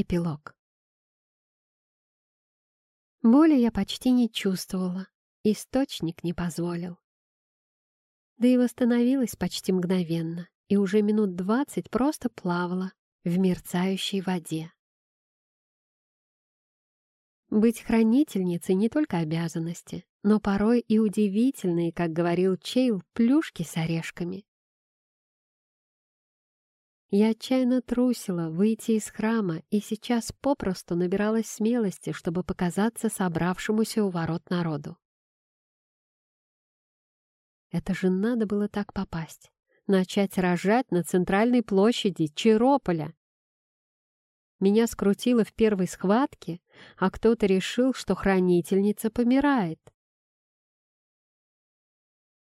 Эпилог. Боли я почти не чувствовала, источник не позволил. Да и восстановилась почти мгновенно, и уже минут двадцать просто плавала в мерцающей воде. Быть хранительницей не только обязанности, но порой и удивительные, как говорил Чейл, плюшки с орешками. Я отчаянно трусила выйти из храма и сейчас попросту набиралась смелости, чтобы показаться собравшемуся у ворот народу. Это же надо было так попасть. Начать рожать на центральной площади Чирополя. Меня скрутило в первой схватке, а кто-то решил, что хранительница помирает.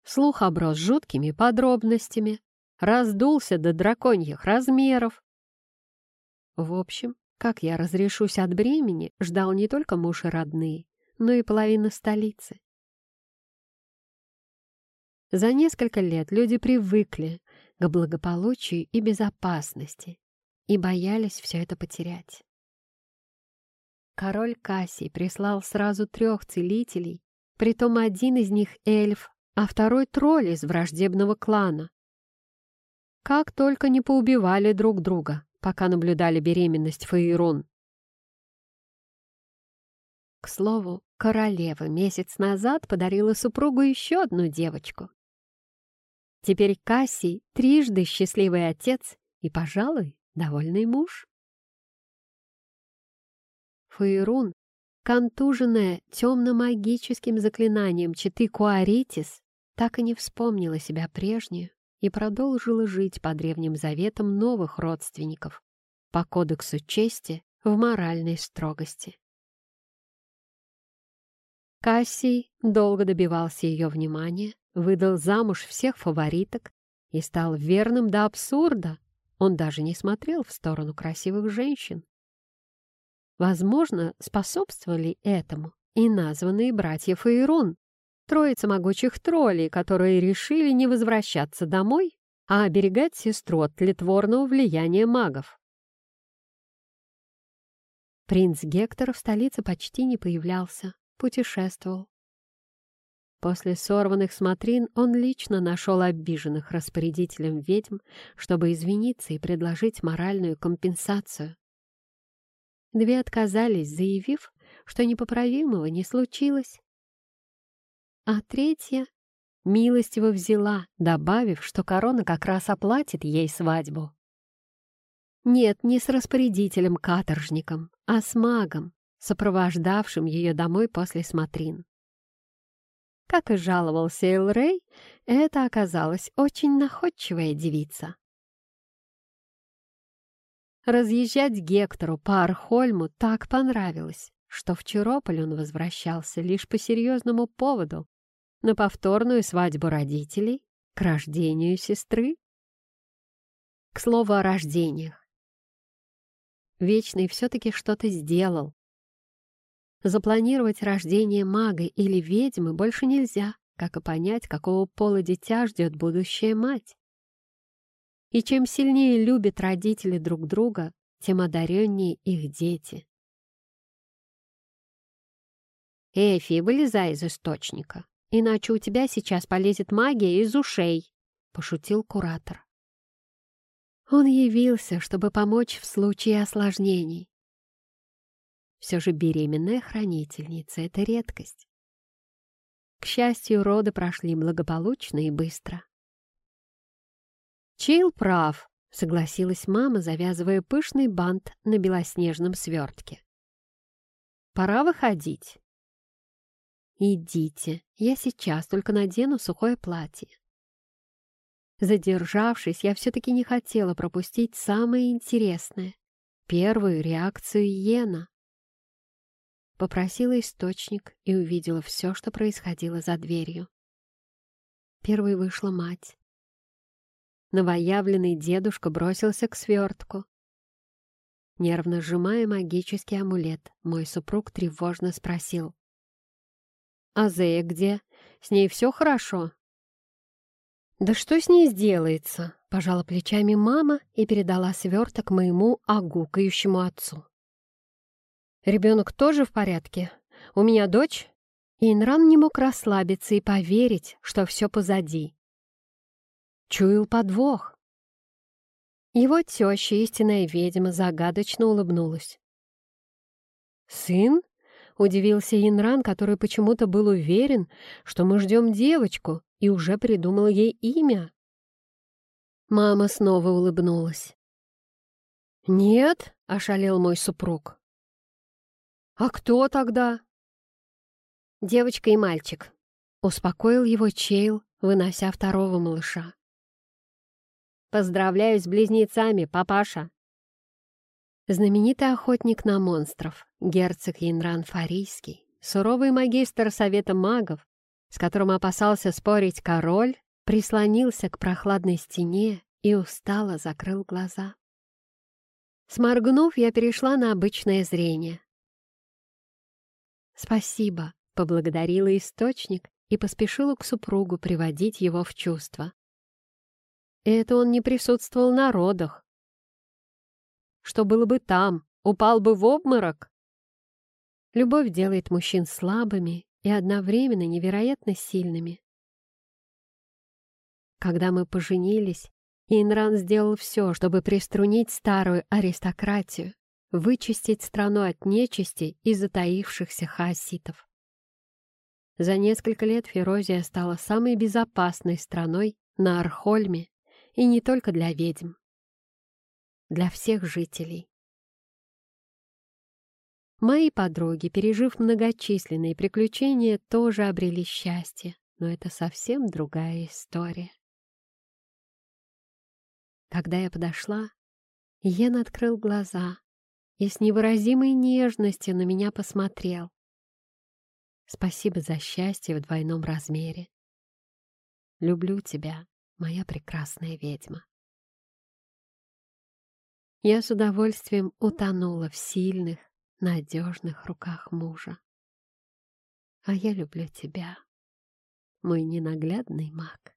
Слух оброс жуткими подробностями, раздулся до драконьих размеров. В общем, как я разрешусь от бремени, ждал не только муж и родные, но и половина столицы. За несколько лет люди привыкли к благополучию и безопасности и боялись все это потерять. Король Кассий прислал сразу трех целителей, притом один из них эльф, а второй тролль из враждебного клана. Как только не поубивали друг друга, пока наблюдали беременность Фаерон. К слову, королева месяц назад подарила супругу еще одну девочку. Теперь Кассий трижды счастливый отец и, пожалуй, довольный муж. Фаерун, контуженная темно-магическим заклинанием читы Куаритис, так и не вспомнила себя прежнюю и продолжила жить по древним заветам новых родственников, по кодексу чести в моральной строгости. Кассий долго добивался ее внимания, выдал замуж всех фавориток и стал верным до абсурда. Он даже не смотрел в сторону красивых женщин. Возможно, способствовали этому и названные братья Фаерун, Троица могучих троллей, которые решили не возвращаться домой, а оберегать сестру от тлетворного влияния магов. Принц Гектор в столице почти не появлялся, путешествовал. После сорванных смотрин он лично нашел обиженных распорядителем ведьм, чтобы извиниться и предложить моральную компенсацию. Две отказались, заявив, что непоправимого не случилось, а третья милостиво взяла, добавив, что корона как раз оплатит ей свадьбу. Нет, не с распорядителем-каторжником, а с магом, сопровождавшим ее домой после смотрин. Как и жаловался Элрей, это оказалась очень находчивая девица. Разъезжать Гектору по Архольму так понравилось, что в Чирополь он возвращался лишь по серьезному поводу на повторную свадьбу родителей, к рождению сестры. К слову о рождениях. Вечный все-таки что-то сделал. Запланировать рождение мага или ведьмы больше нельзя, как и понять, какого пола дитя ждет будущая мать. И чем сильнее любят родители друг друга, тем одареннее их дети. «Эфи, вылезай из источника!» Иначе у тебя сейчас полезет магия из ушей», — пошутил куратор. Он явился, чтобы помочь в случае осложнений. Все же беременная хранительница — это редкость. К счастью, роды прошли благополучно и быстро. «Чейл прав», — согласилась мама, завязывая пышный бант на белоснежном свертке. «Пора выходить». «Идите, я сейчас только надену сухое платье». Задержавшись, я все-таки не хотела пропустить самое интересное — первую реакцию Йена. Попросила источник и увидела все, что происходило за дверью. Первой вышла мать. Новоявленный дедушка бросился к свертку. Нервно сжимая магический амулет, мой супруг тревожно спросил. А Зея где? С ней все хорошо?» «Да что с ней сделается?» — пожала плечами мама и передала сверток моему огукающему отцу. Ребенок тоже в порядке? У меня дочь?» Инран не мог расслабиться и поверить, что все позади. Чуял подвох. Его теща, истинная ведьма, загадочно улыбнулась. «Сын?» — удивился Инран, который почему-то был уверен, что мы ждем девочку, и уже придумал ей имя. Мама снова улыбнулась. «Нет», — ошалел мой супруг. «А кто тогда?» «Девочка и мальчик», — успокоил его Чейл, вынося второго малыша. «Поздравляю с близнецами, папаша!» Знаменитый охотник на монстров, герцог Янран Фарийский, суровый магистр Совета магов, с которым опасался спорить король, прислонился к прохладной стене и устало закрыл глаза. Сморгнув, я перешла на обычное зрение. «Спасибо», — поблагодарила источник и поспешила к супругу приводить его в чувство. Это он не присутствовал на родах. Что было бы там? Упал бы в обморок? Любовь делает мужчин слабыми и одновременно невероятно сильными. Когда мы поженились, Инран сделал все, чтобы приструнить старую аристократию, вычистить страну от нечисти и затаившихся хаоситов. За несколько лет Ферозия стала самой безопасной страной на Архольме, и не только для ведьм. Для всех жителей. Мои подруги, пережив многочисленные приключения, тоже обрели счастье, но это совсем другая история. Когда я подошла, Йен открыл глаза и с невыразимой нежностью на меня посмотрел. Спасибо за счастье в двойном размере. Люблю тебя, моя прекрасная ведьма. Я с удовольствием утонула в сильных, надежных руках мужа. А я люблю тебя, мой ненаглядный маг.